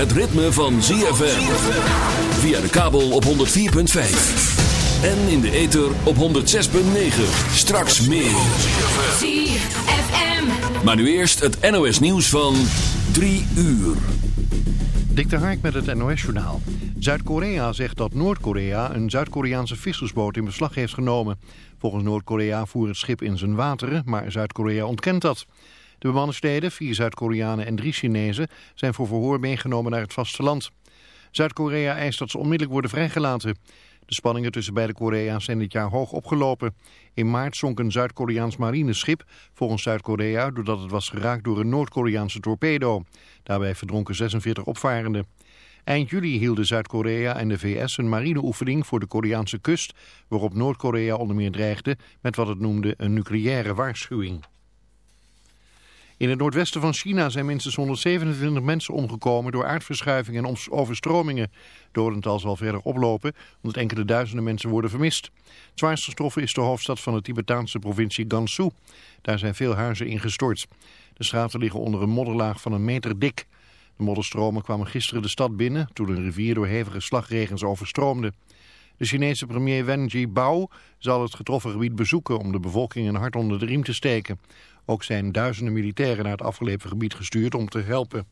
Het ritme van ZFM. Via de kabel op 104.5. En in de ether op 106.9. Straks meer. ZFM. Maar nu eerst het NOS nieuws van 3 uur. Dik de Hark met het NOS-journaal. Zuid-Korea zegt dat Noord-Korea een Zuid-Koreaanse vissersboot in beslag heeft genomen. Volgens Noord-Korea voer het schip in zijn wateren, maar Zuid-Korea ontkent dat. De bemanningsleden, vier Zuid-Koreanen en drie Chinezen, zijn voor verhoor meegenomen naar het vasteland. Zuid-Korea eist dat ze onmiddellijk worden vrijgelaten. De spanningen tussen beide Korea's zijn dit jaar hoog opgelopen. In maart zonk een Zuid-Koreaans marineschip, volgens Zuid-Korea, doordat het was geraakt door een Noord-Koreaanse torpedo. Daarbij verdronken 46 opvarenden. Eind juli hielden Zuid-Korea en de VS een marineoefening voor de Koreaanse kust, waarop Noord-Korea onder meer dreigde met wat het noemde een nucleaire waarschuwing. In het noordwesten van China zijn minstens 127 mensen omgekomen door aardverschuivingen en overstromingen. Dodental zal verder oplopen omdat enkele duizenden mensen worden vermist. Zwaarst getroffen is de hoofdstad van de Tibetaanse provincie Gansu. Daar zijn veel huizen ingestort. De straten liggen onder een modderlaag van een meter dik. De modderstromen kwamen gisteren de stad binnen toen een rivier door hevige slagregens overstroomde. De Chinese premier Wen Jiabao zal het getroffen gebied bezoeken om de bevolking een hart onder de riem te steken. Ook zijn duizenden militairen naar het afgelepen gebied gestuurd om te helpen.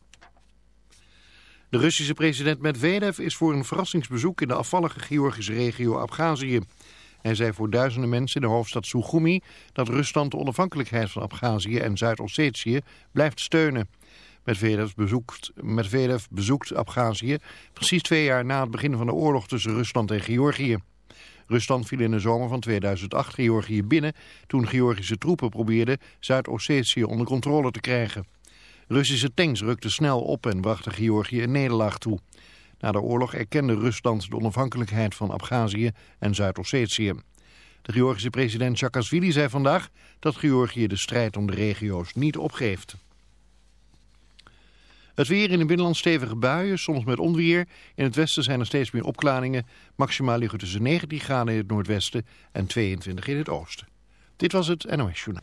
De Russische president Medvedev is voor een verrassingsbezoek in de afvallige Georgische regio Abhazie. Hij zei voor duizenden mensen in de hoofdstad Sukhumi dat Rusland de onafhankelijkheid van Abhazie en Zuid-Ossetië blijft steunen. Medvedev bezoekt, bezoekt Abhazie precies twee jaar na het begin van de oorlog tussen Rusland en Georgië. Rusland viel in de zomer van 2008 Georgië binnen toen Georgische troepen probeerden Zuid-Ossetië onder controle te krijgen. Russische tanks rukten snel op en brachten Georgië een nederlaag toe. Na de oorlog erkende Rusland de onafhankelijkheid van Abhazie en Zuid-Ossetië. De Georgische president Saakashvili zei vandaag dat Georgië de strijd om de regio's niet opgeeft. Het weer in het binnenland stevige buien, soms met onweer. In het westen zijn er steeds meer opklaringen. Maximaal liggen tussen 19 graden in het noordwesten en 22 in het oosten. Dit was het NOS Journaal.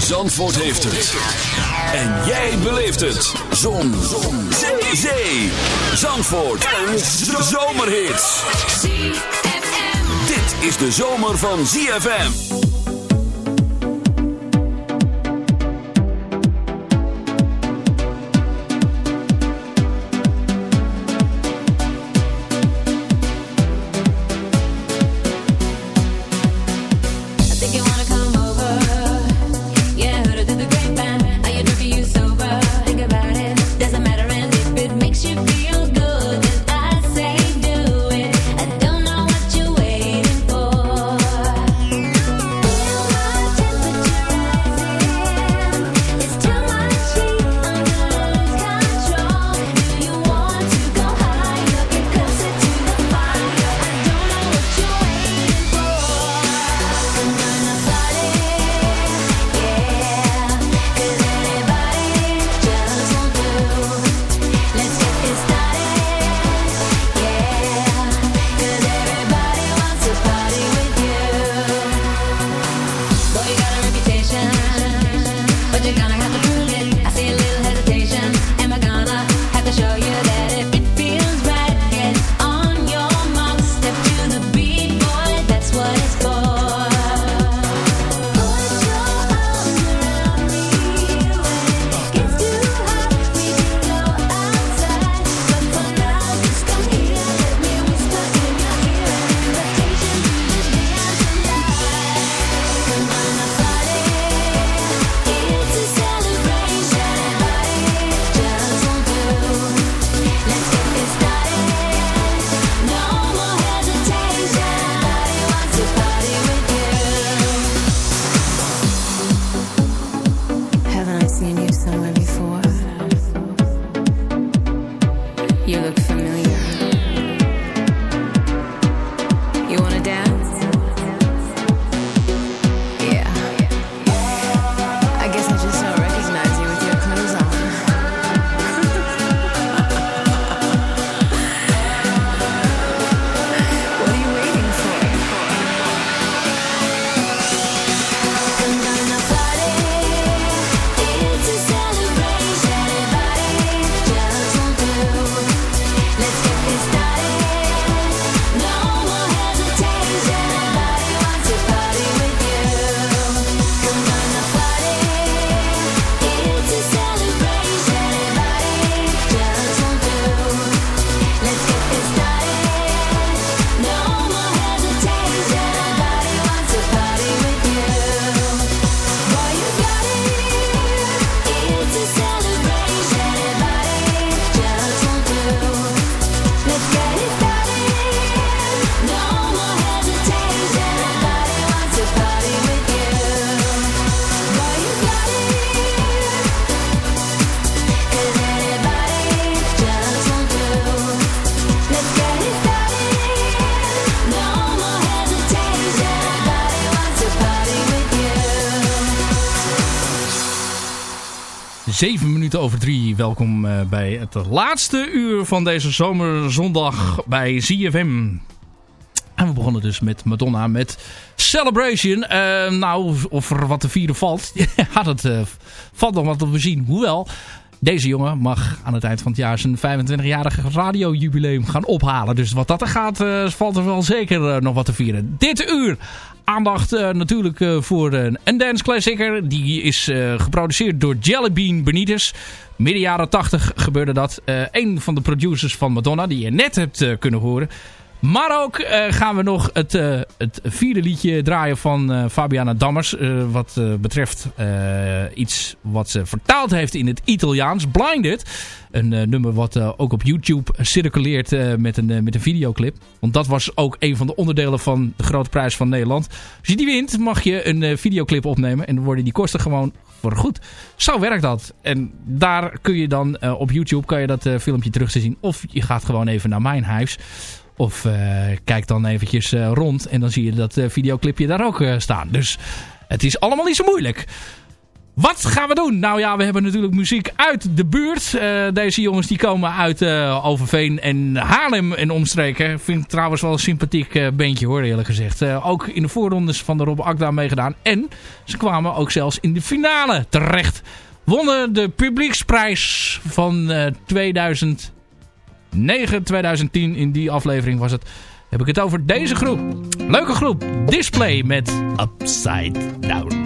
Zandvoort heeft het. En jij beleeft het. Zon. Zon. Zee. Zee. Zandvoort. Een zomerhit. Dit is de zomer van ZFM. Zeven minuten over drie. Welkom eh, bij het laatste uur van deze zomerzondag bij ZFM. En we begonnen dus met Madonna met Celebration. Eh, nou, of er wat te vieren valt. ja, dat eh, valt nog wat te zien. Hoewel, deze jongen mag aan het eind van het jaar zijn 25-jarige radiojubileum gaan ophalen. Dus wat dat er gaat, valt er wel zeker nog wat te vieren. Dit uur aandacht eh, natuurlijk eh, voor een, een dance classicer. Die is eh, geproduceerd door Jellybean Benitez. Midden jaren 80 gebeurde dat. Eh een van de producers van Madonna, die je net hebt eh, kunnen horen. Maar ook eh, gaan we nog het, eh, het vierde liedje draaien van eh, Fabiana Dammers. wat betreft iets wat ze vertaald heeft in het Italiaans. Blinded. Een nummer wat ook op YouTube circuleert met, een, met een videoclip. Want dat was ook een van de onderdelen van de Grote Prijs van Nederland. Als je die wint mag je een videoclip opnemen. En dan worden die kosten gewoon goed. Zo werkt dat. En daar kun je dan op YouTube kan je dat filmpje terug te zien. Of je gaat gewoon even naar mijn huis. Of eh, kijk dan eventjes eh, rond en dan zie je dat eh, videoclipje daar ook staan. Dus het is allemaal niet zo moeilijk. Wat gaan we doen? Nou ja, we hebben natuurlijk muziek uit de buurt. Deze jongens die komen uit Overveen en Haarlem en omstreken. Ik vind het trouwens wel een sympathiek bandje hoor, eerlijk gezegd. Ook in de voorrondes van de Rob Akda meegedaan. En ze kwamen ook zelfs in de finale terecht. Wonnen de publieksprijs van eh 2000 9 2010 in die aflevering was het. Heb ik het over deze groep. Leuke groep. Display met Upside Down.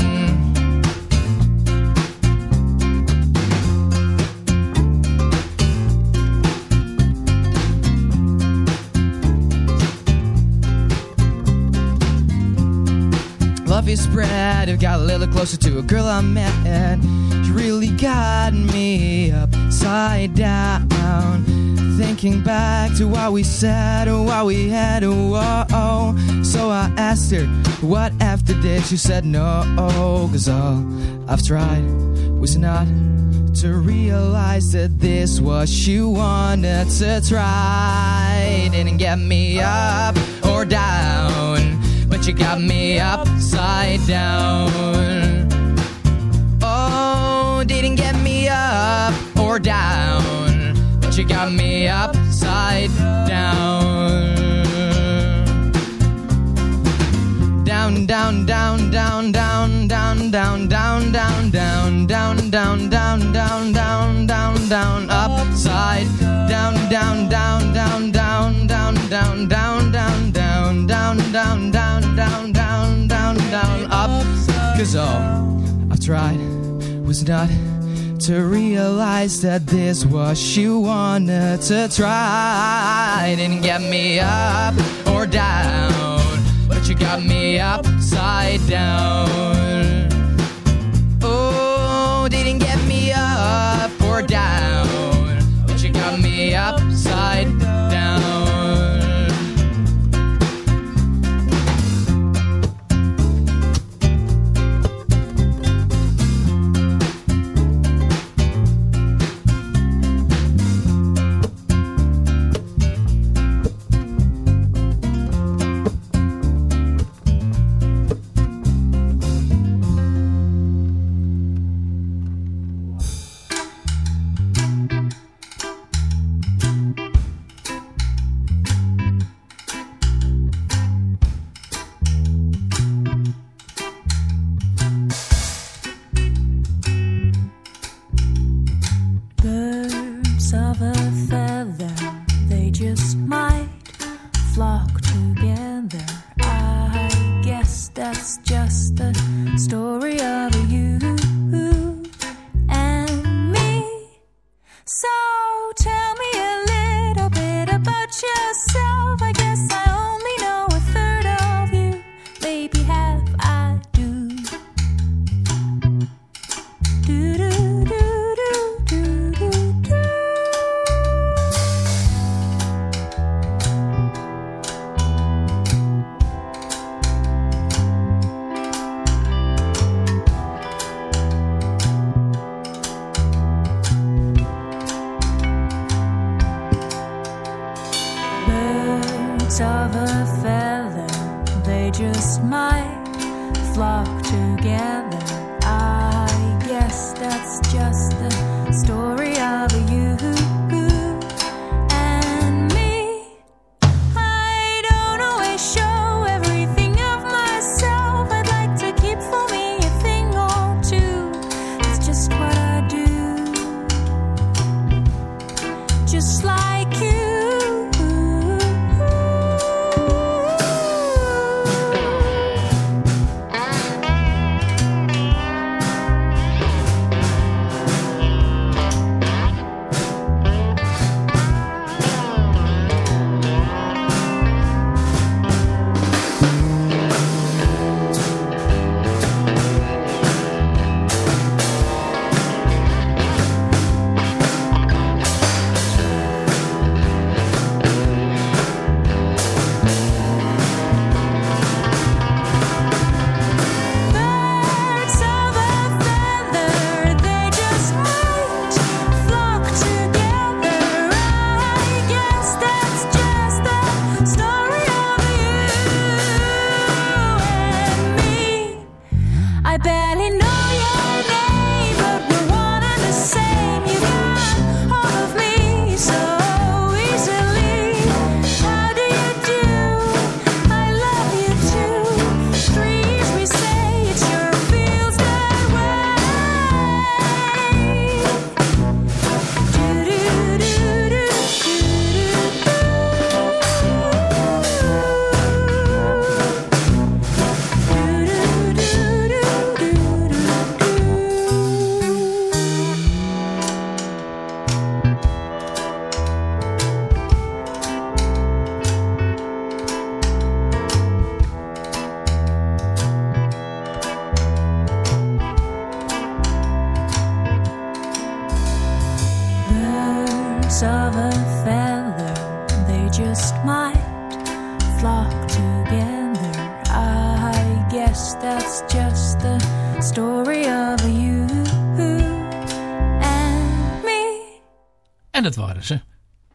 Is spread. I've got a little closer to a girl I met. She really got me upside down. Thinking back to what we said or what we had. Oh. So I asked her, what after this? She said no. Cause all I've tried was not to realize that this was you wanted to try. Didn't get me up or down, but you got me upside down. Oh, didn't get me up or down, but you got me upside down. Down, down, down, down, down, down, down, down, down, down, down, down, down, down, down, down, down, upside down, down, down, down, down, down, down, down, down, down, down, down, down, down, down, down, up. Cause all I tried was not to realize that this was you wanted to try. Didn't get me up or down, but you got me upside down.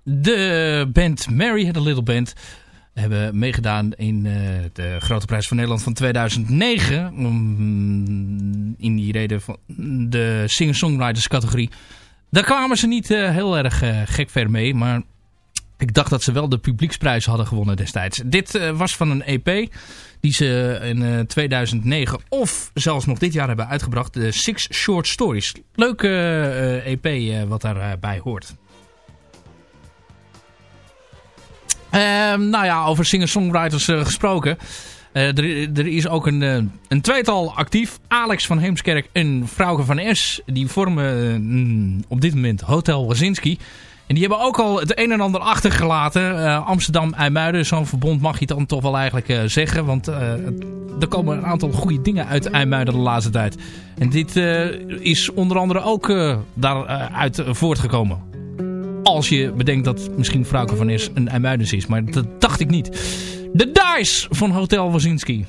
De band Mary Had A Little Band hebben meegedaan in eh, de Grote Prijs van Nederland van 2009. Mm, in die reden van de singer-songwriters categorie. Daar kwamen ze niet eh, heel erg eh, gek ver mee, maar ik dacht dat ze wel de publieksprijs hadden gewonnen destijds. Dit was van een EP die ze in eh, 2009 of zelfs nog dit jaar hebben uitgebracht. De Six Short Stories. Leuke EP wat daarbij hoort. Nou ja, over singer-songwriters eh, gesproken. Eh, er, er is ook een, eh, een tweetal actief. Alex van Heemskerk en Frauke van S. Die vormen op dit moment Hotel Wazinski. En die hebben ook al het een en ander achtergelaten. Amsterdam, IJmuiden, zo'n verbond mag je dan toch wel eigenlijk zeggen. Want eh, er komen een aantal goede dingen uit IJmuiden de laatste tijd. En dit is onder andere ook daaruit voortgekomen. Als je bedenkt dat misschien Frauke van Is een IJmuidens is. Maar dat dacht ik niet. De Dice van Hotel Wazinski.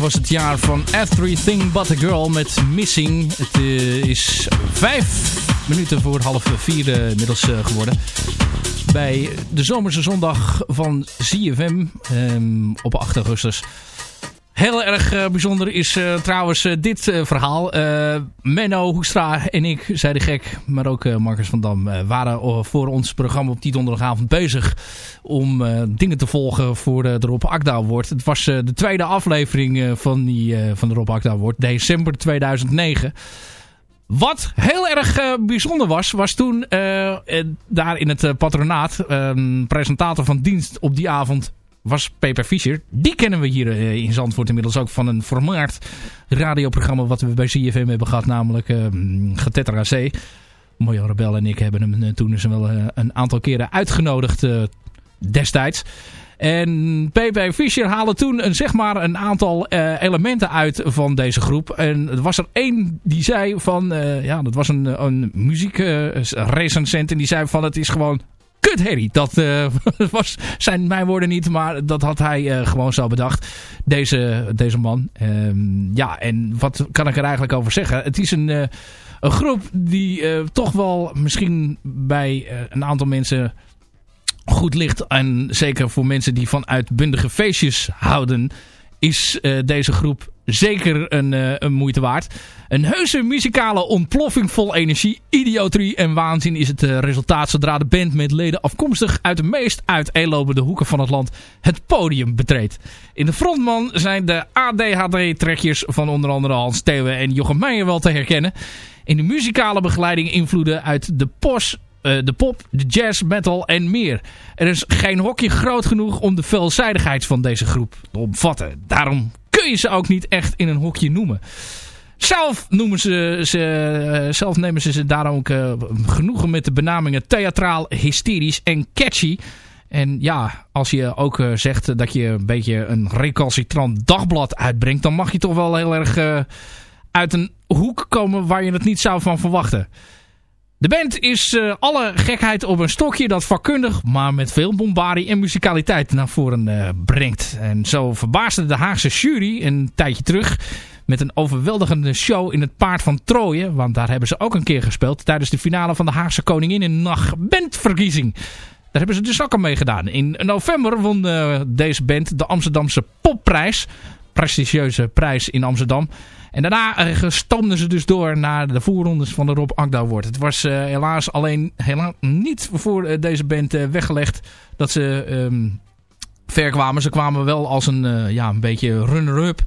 Was het jaar van Everything But A Girl met Missing. Het eh, is vijf minuten voor half vier eh, geworden. Bij de zomerse zondag van ZFM ehm, op 8 augustus. Heel erg eh, bijzonder is eh, trouwens eh, dit verhaal. Menno Hoekstra en ik, zei de gek, maar ook Marcus van Dam... waren voor ons programma op die donderdagavond bezig... om dingen te volgen voor de Rob Akda. Het was de tweede aflevering van, die, van de Rob Akda december 2009... Wat heel erg bijzonder was, was toen daar in het patronaat, eh, presentator van dienst op die avond was Peper Fischer. Die kennen we hier eh, in Zandvoort inmiddels ook van een formaat radioprogramma wat we bij CFM hebben gehad, namelijk uh, C. Marjan Rebel en ik hebben hem eh, toen eens wel eh, een aantal keren uitgenodigd destijds. En P.P. Fischer haalde toen zeg maar een aantal elementen uit van deze groep. En er was er één die zei van... ja, dat was een, een muziekrecensent. en die zei van het is gewoon kut herrie. Dat eh, was, zijn mijn woorden niet, maar dat had hij eh, gewoon zo bedacht. Deze, deze man. Ehm, ja, en wat kan ik er eigenlijk over zeggen? Het is een, eh, een groep die toch wel misschien bij een aantal mensen goed ligt. En zeker voor mensen die van uitbundige feestjes houden, is deze groep zeker een, eh, een moeite waard. Een heuse muzikale ontploffing vol energie, idioterie en waanzin is het eh, resultaat zodra de band met leden afkomstig uit de meest uiteenlopende hoeken van het land het podium betreedt. In de frontman zijn de ADHD-trekjes van onder andere Hans Theeuwen en Jochem Meijer wel te herkennen. In de muzikale begeleiding invloeden uit de pos eh, de pop, de jazz, metal en meer. Er is geen hokje groot genoeg om de veelzijdigheid van deze groep te omvatten. Daarom kun je ze ook niet echt in een hokje noemen. Zelf, noemen ze, ze, eh, zelf nemen ze ze daarom ook eh, genoegen met de benamingen theatraal, hysterisch en catchy. En ja, als je ook eh, zegt dat je een beetje een recalcitrant dagblad uitbrengt... dan mag je toch wel heel erg uit een hoek komen waar je het niet zou van verwachten. De band is eh, alle gekheid op een stokje dat vakkundig, maar met veel bombardie en musicaliteit naar voren eh, brengt. En zo verbaasde de Haagse jury een tijdje terug met een overweldigende show in het Paard van Troje. Want daar hebben ze ook een keer gespeeld tijdens de finale van de Haagse Koningin in Nacht Bandverkiezing. Daar hebben ze dus ook aan meegedaan. In november won eh, deze band de Amsterdamse Popprijs. Prestigieuze prijs in Amsterdam. En daarna eh, stamden ze dus door naar de voorrondes van de Rob Award. Het was eh, helaas alleen helaas niet voor eh, deze band weggelegd dat ze ehm, ver kwamen. Ze kwamen wel als een, ja, een beetje runner-up.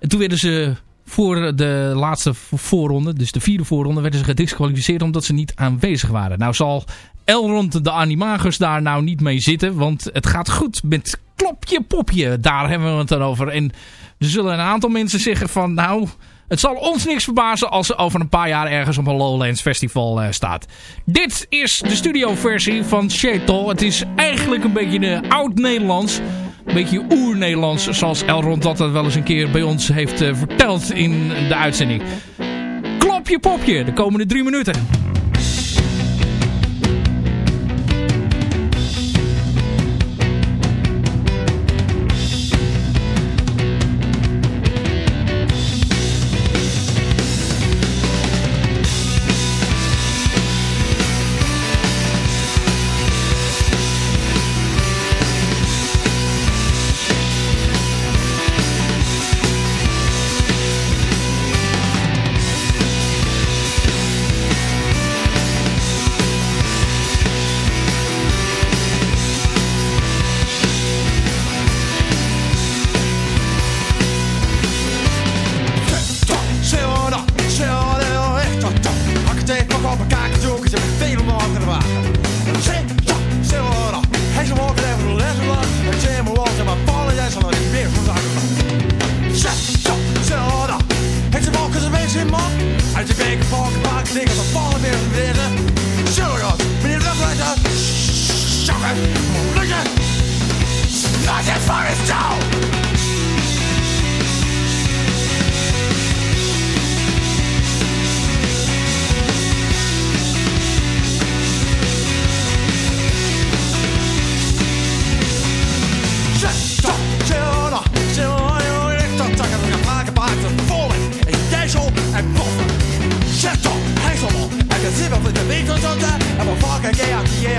En toen werden ze voor de laatste voorronde, dus de vierde voorronde, werden ze gedisqualificeerd omdat ze niet aanwezig waren. Nou zal Elrond de Animagus daar nou niet mee zitten, want het gaat goed met Klopje Popje. Daar hebben we het dan over. En er zullen een aantal mensen zeggen van, nou, het zal ons niks verbazen als ze over een paar jaar ergens op een Lowlands Festival eh, staat. Dit is de studioversie van Shetel. Het is eigenlijk een beetje oud-Nederlands. Een beetje oer-Nederlands, zoals Elrond dat wel eens een keer bij ons heeft eh, verteld in de uitzending. Klopje popje, de komende drie minuten.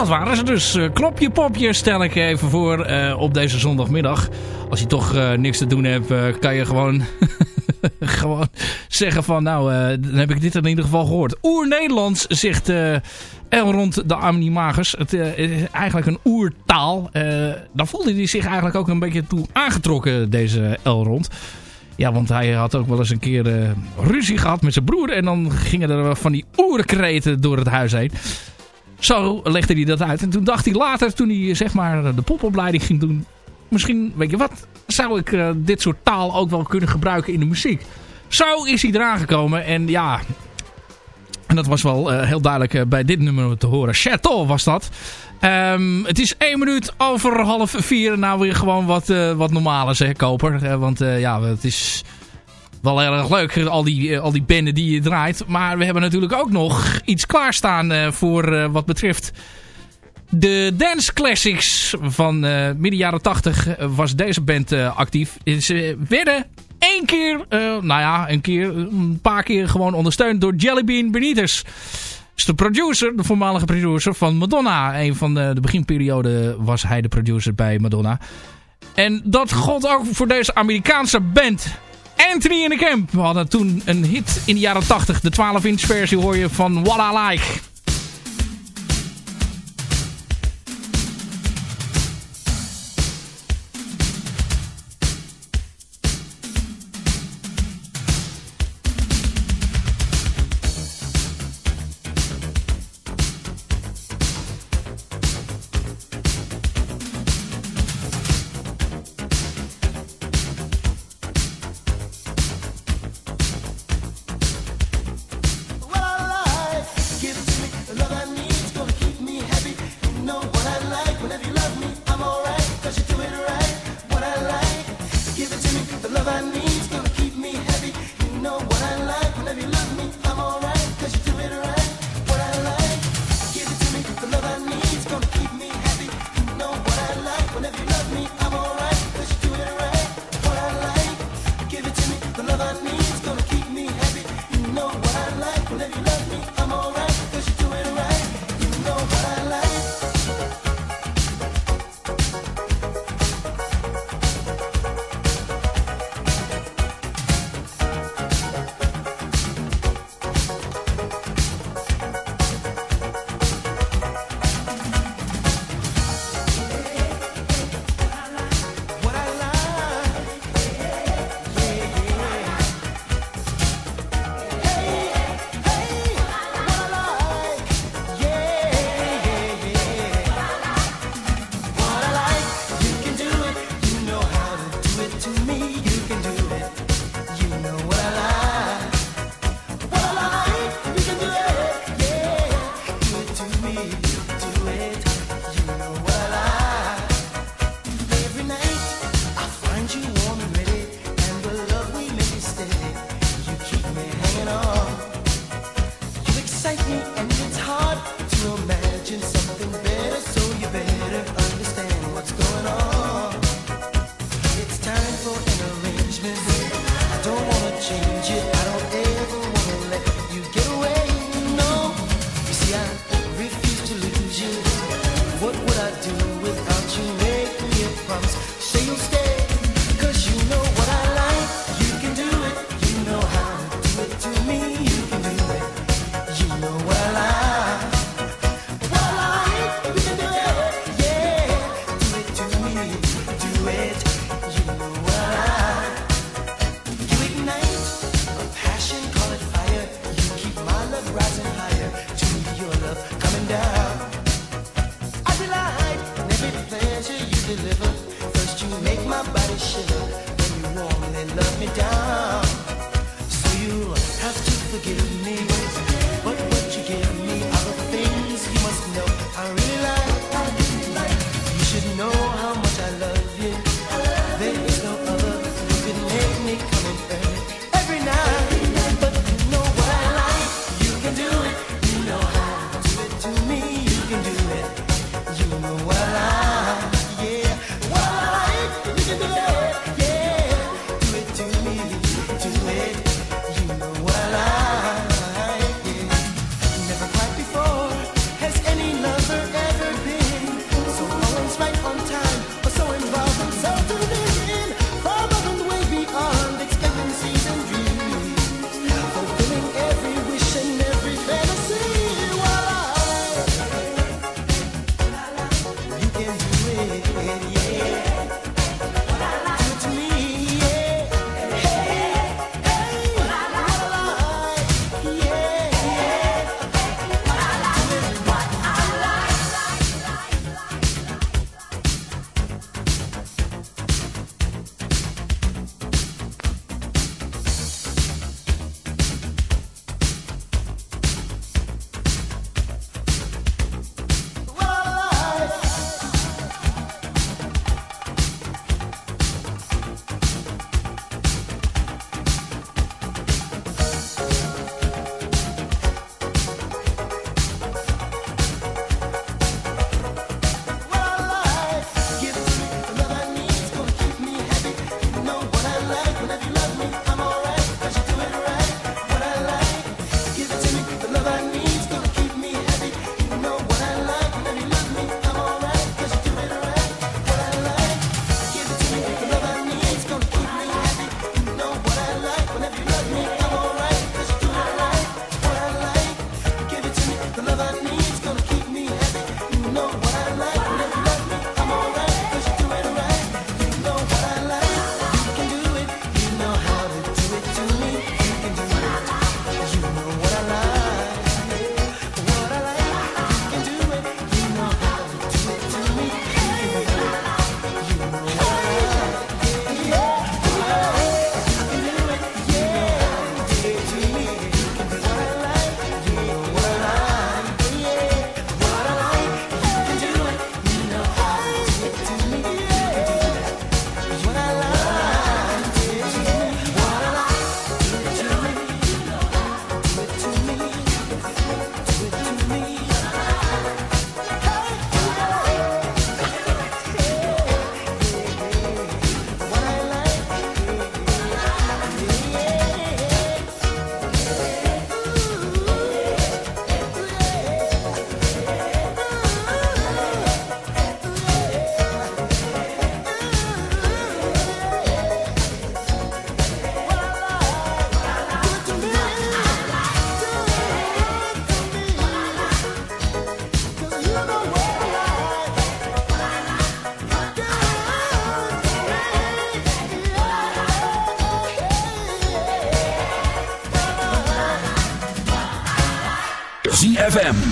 dat waren ze dus. Eh, Klopje popje stel ik even voor eh, op deze zondagmiddag. Als je toch eh, niks te doen hebt, kan je gewoon, gewoon zeggen van... Nou, dan heb ik dit in ieder geval gehoord. Oer-Nederlands zegt Elrond de Animagus. Het is eigenlijk een oertaal. Eh daar voelde hij zich eigenlijk ook een beetje toe aangetrokken, deze Elrond. Ja, want hij had ook wel eens een keer ruzie gehad met zijn broer. En dan gingen er van die oerkreten door het huis heen. Zo legde hij dat uit. En toen dacht hij later, toen hij zeg maar de popopleiding ging doen... Misschien, weet je wat, zou ik eh, dit soort taal ook wel kunnen gebruiken in de muziek. Zo is hij eraan gekomen. En ja, en dat was wel eh, heel duidelijk eh, bij dit nummer te horen. Chateau was dat. Ehm, het is één minuut over half vier. Nou weer gewoon wat, eh wat normale zeg, koper. Want ja, het is wel erg leuk, al die, eh, al die banden die je draait. Maar we hebben natuurlijk ook nog iets klaarstaan eh, voor eh, wat betreft de dance classics van eh, midden jaren 80 was deze band eh, actief. Ze werden één keer, eh, nou ja, een keer, een paar keer gewoon ondersteund door Jellybean Benitez. Is de producer, de voormalige producer van Madonna. Een van de, de beginperiode was hij de producer bij Madonna. En dat gold ook voor deze Amerikaanse band. Anthony in the Camp hadden toen een hit in de jaren 80. De 12-inch versie hoor je van What Like.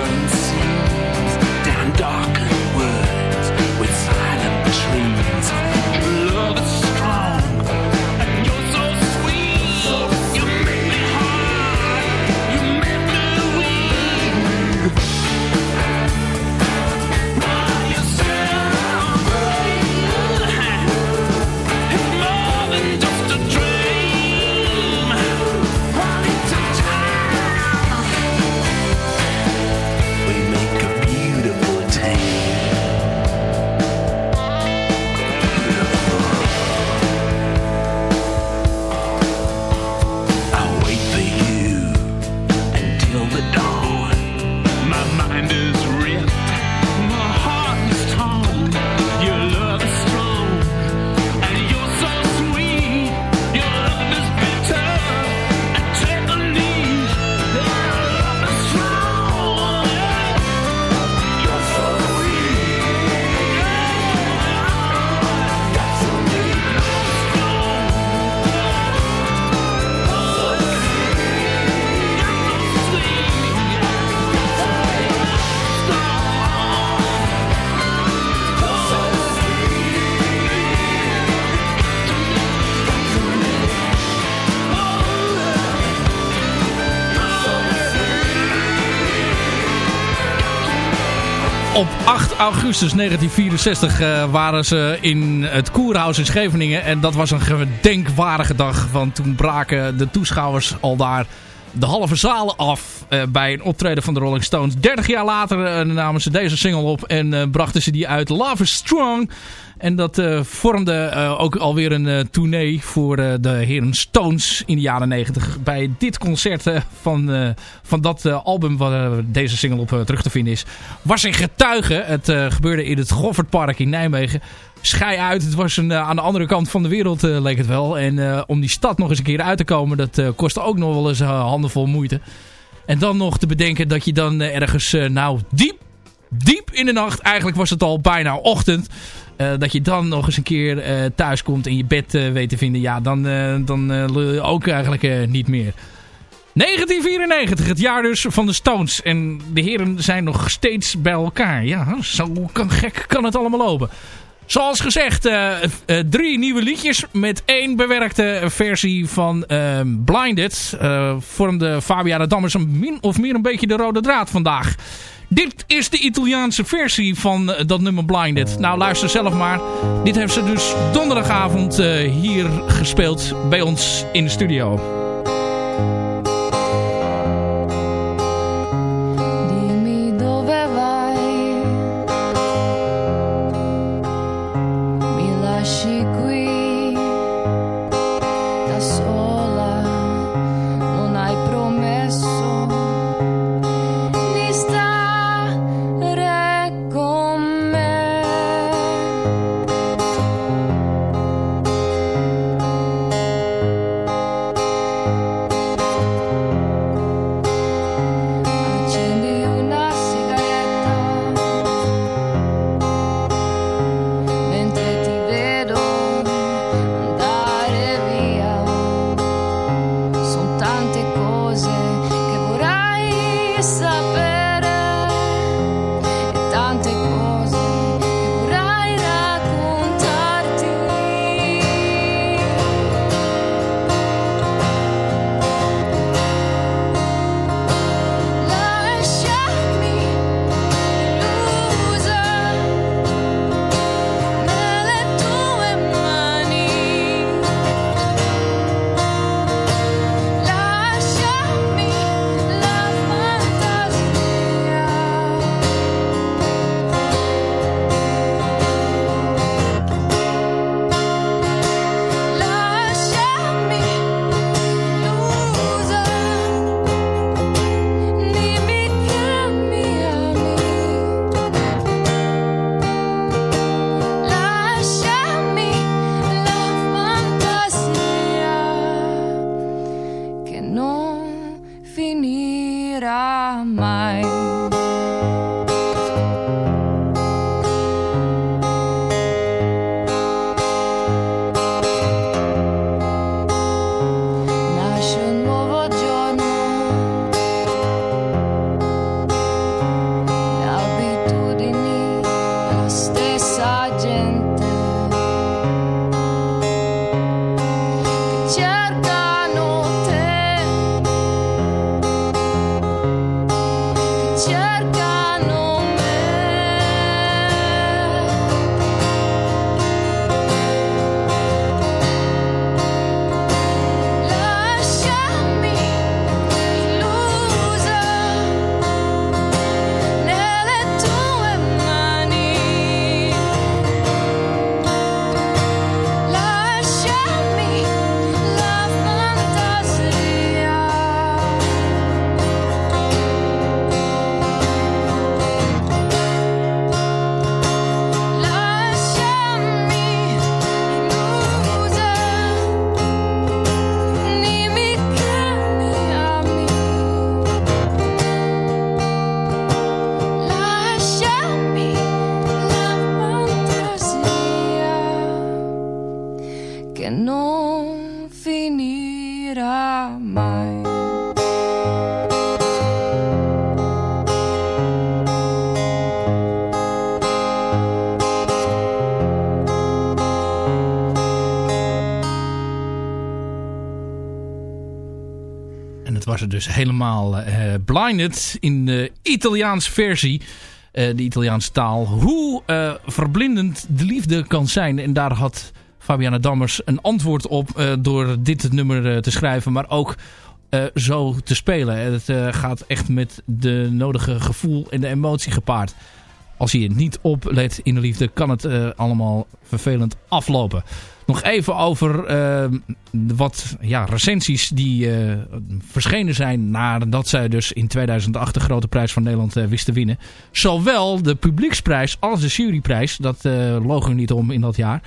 silence augustus 1964 eh, waren ze in het Koerhuis in Scheveningen. En dat was een gedenkwaardige dag. Want toen braken de toeschouwers al daar de halve zalen af eh, bij een optreden van de Rolling Stones. 30 jaar later eh, namen ze deze single op en brachten ze die uit Love is Strong. En dat eh, vormde eh, ook alweer een eh, tournee voor de heren Stones in de jaren 90. Bij dit concert van, van dat album waar deze single op terug te vinden is, was een getuige. Het gebeurde in het Goffertpark in Nijmegen. Schij uit, het was een, aan de andere kant van de wereld leek het wel. En om die stad nog eens een keer uit te komen, dat kostte ook nog wel eens uh, handenvol moeite. En dan nog te bedenken dat je dan ergens, nou diep, diep in de nacht, eigenlijk was het al bijna ochtend... eh, dat je dan nog eens een keer eh, thuis komt en je bed eh, weet te vinden. Ja, dan, dan je ook eigenlijk niet meer. 1994, het jaar dus van de Stones. En de heren zijn nog steeds bij elkaar. Ja, zo kan, gek kan het allemaal lopen. Zoals gezegd, drie nieuwe liedjes met één bewerkte versie van eh, Blinded. vormde Fabiana Dammers een min of meer een beetje de rode draad vandaag. Dit is de Italiaanse versie van eh, dat nummer Blinded. Nou, luister zelf maar. Dit heeft ze dus donderdagavond eh, hier gespeeld bij ons in de studio. Dus helemaal eh, blinded in de Italiaanse versie. eh, de Italiaanse taal. Hoe eh, verblindend de liefde kan zijn. En daar had Fabiana Dammers een antwoord op door dit nummer te schrijven. Maar ook zo te spelen. En Het gaat echt met de nodige gevoel en de emotie gepaard. Als je niet oplet in de liefde kan het allemaal vervelend aflopen. Nog even over eh, wat ja, recensies die eh, verschenen zijn nadat zij dus in 2008 de Grote Prijs van Nederland eh, wist te winnen. Zowel de publieksprijs als de juryprijs, dat uh, logen niet om in dat jaar.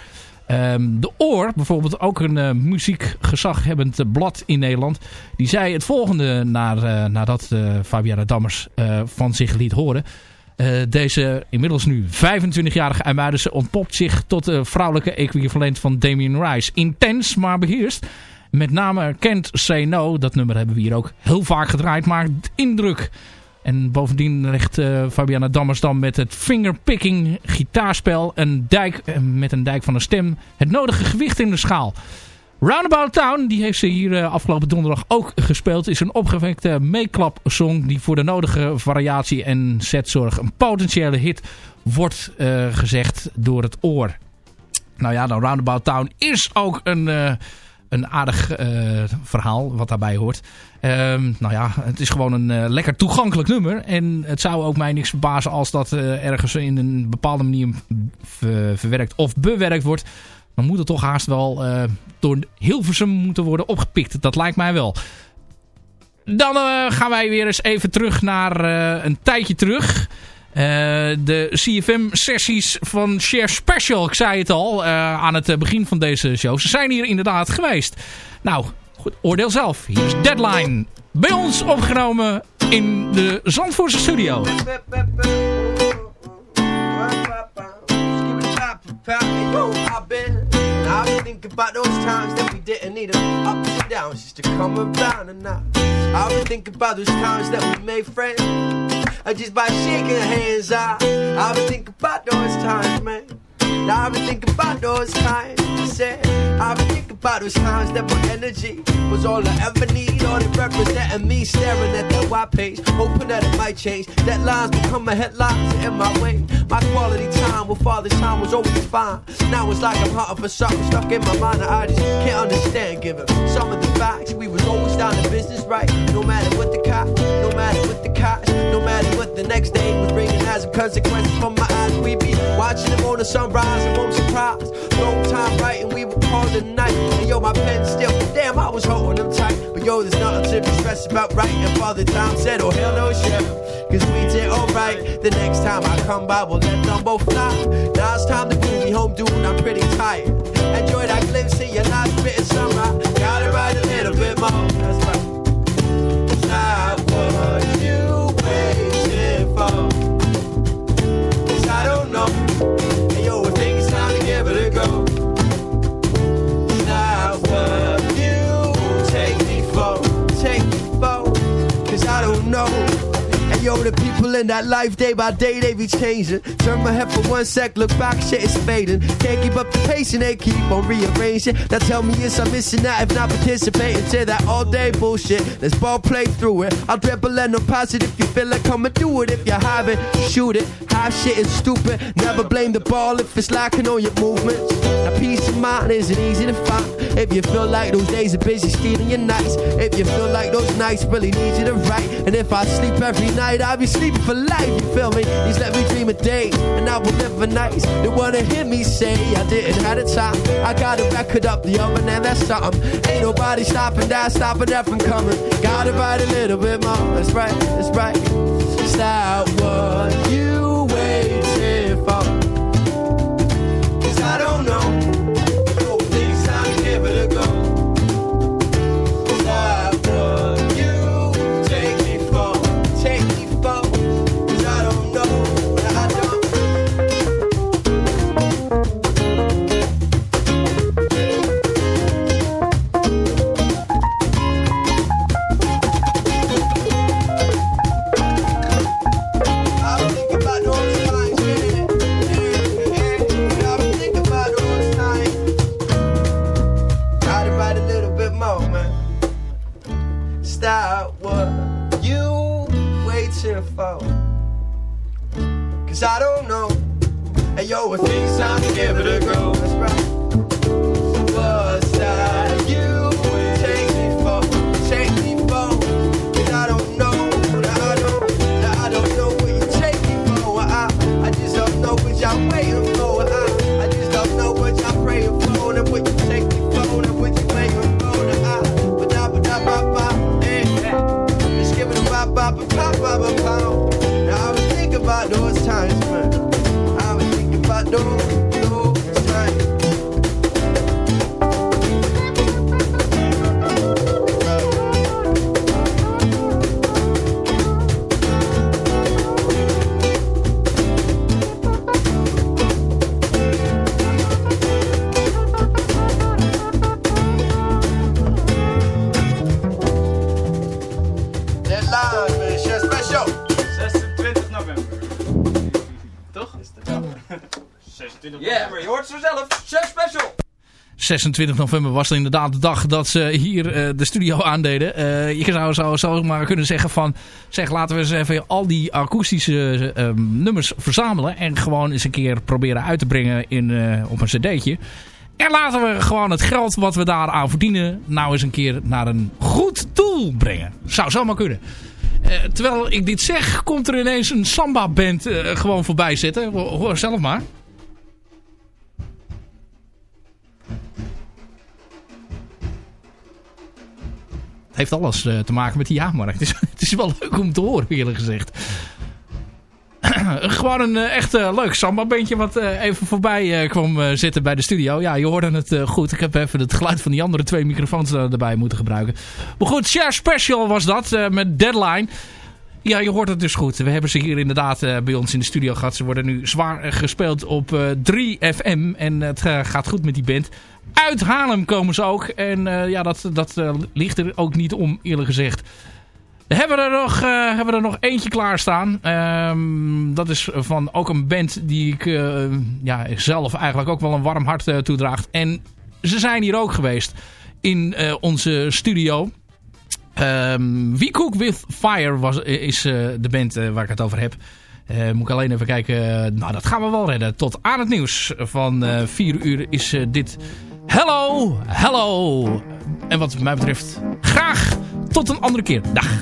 Ehm, de Oor, bijvoorbeeld ook een uh, muziekgezaghebbend blad in Nederland. Die zei het volgende naar, uh, nadat Fabiana Dammers van zich liet horen. Uh, deze inmiddels nu 25-jarige IJmuidense ontpopt zich tot de vrouwelijke equivalent van Damien Rice. Intens, maar beheerst. Met name Can't Say No, dat nummer hebben we hier ook heel vaak gedraaid, maar indruk. En bovendien legt uh, Fabiana Dammers dan met het fingerpicking gitaarspel een dijk, uh, met een dijk van een stem het nodige gewicht in de schaal. Roundabout Town, die heeft ze hier uh, afgelopen donderdag ook gespeeld, is een opgewekte meeklap song die voor de nodige variatie en setzorg een potentiële hit wordt uh, gezegd door het oor. Nou ja, dan Roundabout Town is ook een, uh, een aardig verhaal wat daarbij hoort. Um, nou ja, het is gewoon een lekker toegankelijk nummer. En het zou ook mij niks verbazen als dat ergens in een bepaalde manier verwerkt of bewerkt wordt dan moet het toch haast wel uh, door Hilversum moeten worden opgepikt. Dat lijkt mij wel. Dan uh, gaan wij weer eens even terug naar uh, een tijdje terug. de CFM-sessies van Share Special, ik zei het al aan het begin van deze show. Ze zijn hier inderdaad geweest. Nou, goed, oordeel zelf. Hier is Deadline. Bij ons opgenomen in de Zandvoortse studio. I've been, I've been thinking about those times that we didn't need them ups and downs just to come around and now. I've been thinking about those times that we made friends, uh, just by shaking hands. I, I've been thinking about those times, man. I've been thinking about those times. I said, I've been thinking about those times that my energy was all I ever need. All it representing me staring at that white page, hoping that it might change. That lines become a headlines in my way. My quality time with father's time was always fine. Now it's like I'm hunting for something stuck in my mind that I just can't understand. Given some of the facts, we was always down to business, right? No matter what the cost, no matter what the cost, no matter what the next day was bringing as a consequence from my eyes. We be watching them on the sunrise and won't surprise. Long time writing, we were call it a night. And yo, my pen still, damn, I was holding them tight. But yo, there's nothing to stressed about writing. Father Time said, oh hell no, shit. Cause we did alright. The next time I come by, we'll let them both fly. Now it's time to bring me home, dude. I'm pretty tired. Enjoy that glimpse of your last bit of sunrise. Gotta ride a little bit more. That's right. Not yo, the people in that life day by day, they be changing. Turn my head for one sec, look back, shit is fading. Can't keep up the pace and they keep on rearranging. Now tell me, is I'm missing out if not participating to that all day bullshit. Let's ball play through it. I'll dribble and no pass it if you feel like come and do it. If you have it, shoot it. High shit is stupid. Never blame the ball if it's lacking on your movements. Now peace of mind isn't easy to find. If you feel like those days are busy stealing your nights. If you feel like those nights really need you to write. And if I sleep every night, I'll be sleeping for life. You feel me? Please let me dream a day, and I will live a nights. They wanna hear me say I didn't have the time. I got a record up the oven, and that's something. Ain't nobody stopping that, stopping that from coming. Gotta write a little bit more. That's right, that's right. Stop what you know a things I'm it a 26 november was er inderdaad de dag dat ze hier eh, de studio aandeden. Eh, je zou, zou, maar kunnen zeggen van... Zeg, laten we eens even al die akoestische eh, nummers verzamelen... en gewoon eens een keer proberen uit te brengen in, op een cd'tje. En laten we gewoon het geld wat we daar aan verdienen... nou eens een keer naar een goed doel brengen. Zou zomaar kunnen. Terwijl ik dit zeg, komt er ineens een samba-band gewoon voorbij zitten. Hoor zelf maar. Heeft alles eh, te maken met die jaarmarkt. Het is, wel leuk om te horen, eerlijk gezegd. Gewoon een eh, echt eh, leuk samba-bandje wat even voorbij kwam zitten bij de studio. Ja, je hoorde het goed. Ik heb even het geluid van die andere twee microfoons erbij moeten gebruiken. Maar goed, Share Special was dat met Deadline. Ja, je hoort het dus goed. We hebben ze hier inderdaad eh, bij ons in de studio gehad. Ze worden nu zwaar eh, gespeeld op eh, 3FM. En het eh, gaat goed met die band. Uit Haarlem komen ze ook. En eh, ja, dat, dat eh, ligt er ook niet om, eerlijk gezegd. We hebben er nog, eh, hebben er nog eentje klaarstaan. Ehm dat is van ook een band die ik eh, ja, zelf eigenlijk ook wel een warm hart eh, toedraagt. En ze zijn hier ook geweest in eh, onze studio. Ehm We Cook With Fire was, is eh, de band eh, waar ik het over heb. Eh, moet ik alleen even kijken. nou, dat gaan we wel redden. Tot aan het nieuws van eh 4 uur is eh, dit Hello, Hello. En wat mij betreft graag tot een andere keer. Dag.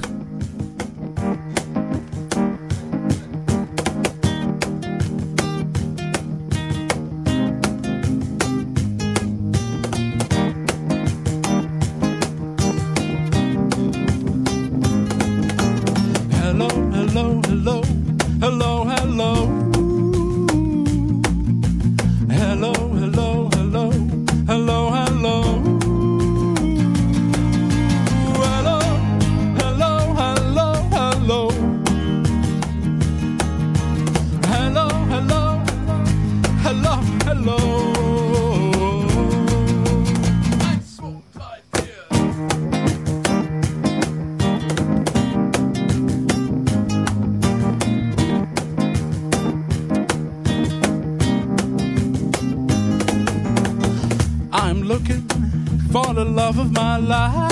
For the love of my life.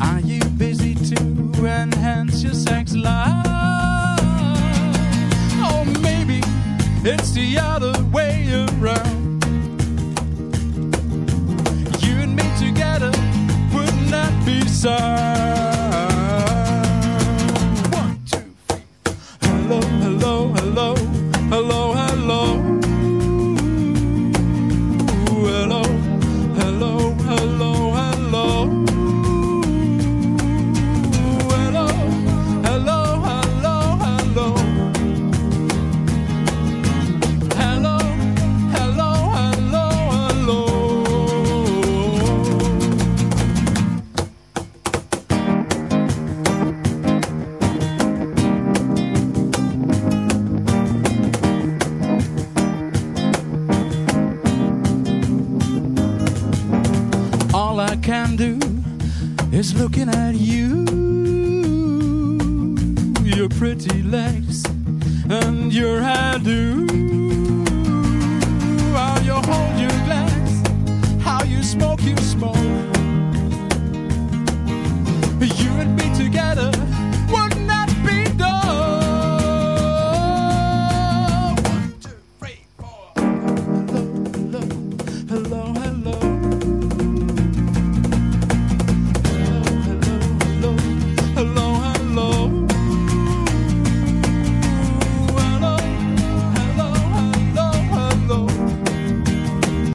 Are you busy to enhance your sex life? Or maybe it's the other way around. You and me together would not be sound.